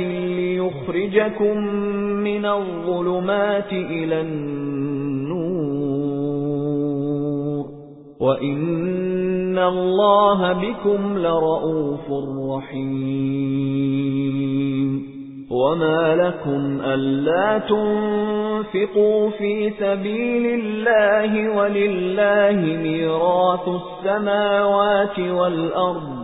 لِّيُخْرِجَكُم مِّنَ الظُّلُمَاتِ إِلَى النُّورِ وَإِنَّ اللَّهَ بِكُمْ لَرَءُوفٌ رَحِيمٌ وَمَا لَكُمْ أَلَّا تُنفِقُوا فِي سَبِيلِ اللَّهِ وَلِلَّهِ مِيرَاثُ السَّمَاوَاتِ وَالْأَرْضِ